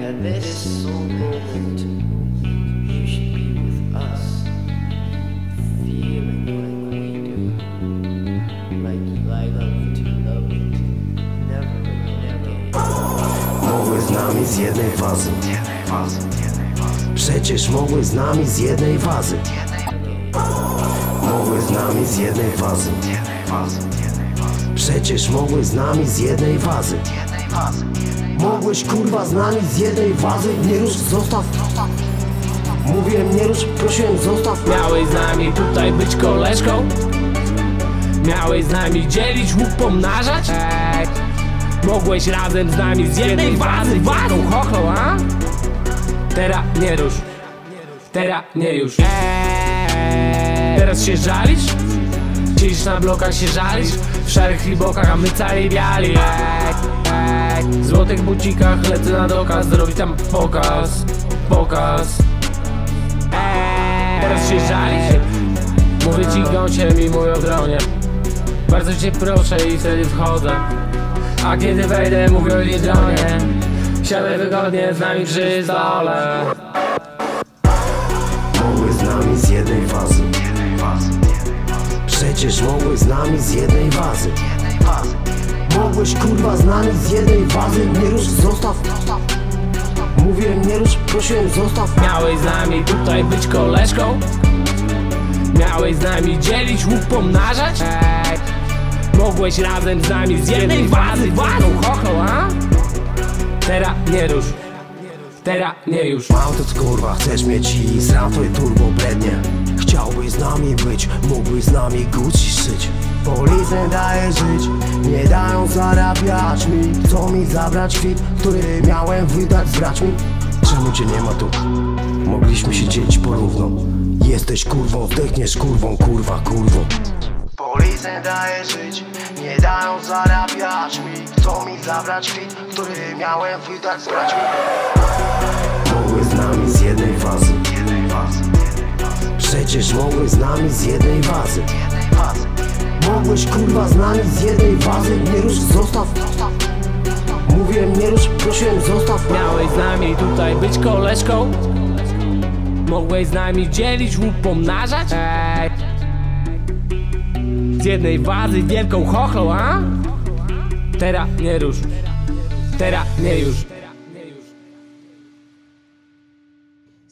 at. Mogły z nami z jednej fazy. Przecież mogły z nami z jednej fazy. Mogły z nami z jednej fazy. Przecież mogły z nami z jednej fazy Mogłeś kurwa z nami z jednej fazy Nie rusz, zostaw Mówiłem nie rusz, prosiłem zostaw Miałeś z nami tutaj być koleżką? Miałeś z nami dzielić łuk pomnażać? Ej. Mogłeś razem z nami z jednej wazy wadą chochlą, a? Teraz nie rusz Teraz nie już Ej. Teraz się żalisz? Siedzisz na blokach się żalisz? W szarych libokach, a my cali biali Ej. Ej. W złotych bucikach lecę na dokaz Zrobi tam pokaz Pokaz. Teraz się żalisz? Mówię ci gąsie mi o dronie Bardzo cię proszę i wtedy wchodzę A kiedy wejdę mówię o dronie Siadaj wygodnie z nami przy stole Mogły z nami z jednej fazy Przecież mogły z nami z jednej wazy Mogłeś kurwa z nami z jednej wazy Nie rusz, zostaw Mówiłem nie rusz, prosiłem zostaw Miałeś z nami tutaj być koleżką? Miałeś z nami dzielić łuk pomnażać? Mogłeś razem z nami z jednej wazy wadą chochlą, a? Teraz nie rusz Teraz nie już. Auto kurwa, chcesz mieć i sram twoje turbo brednie Chciałbyś z nami być, mógłbyś z nami Gucci szyć. Policję daje żyć, nie dają zarabiać mi. Chcą mi zabrać kwit, który miałem wydać z braćmi? Czemu cię nie ma tu? Mogliśmy się dzielić porówno. Jesteś kurwą, zdechniesz kurwą, kurwa, kurwą Policję daje żyć, nie dają zarabiać mi. Chcą mi zabrać kwit, który miałem wydać z braćmi Mogły z nami z jednej fazy. Przecież mogły z nami z jednej wazy. Mogłeś kurwa z nami z jednej wazy. Nie rusz, zostaw. Mówiłem nie rusz, prosiłem zostaw. Miałeś z nami tutaj być koleżką? Mogłeś z nami dzielić łuk pomnażać? Ej. Z jednej wazy wielką chochlą, a? Teraz nie rusz Teraz nie już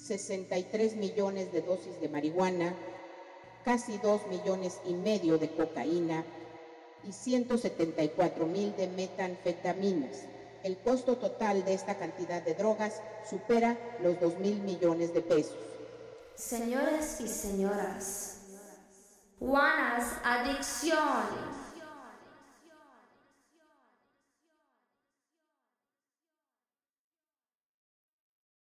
63 millones de dosis de marihuana, casi 2 millones y medio de cocaína y 174 mil de metanfetaminas. El costo total de esta cantidad de drogas supera los 2 mil millones de pesos. Señores y señoras, Vanas adicciones.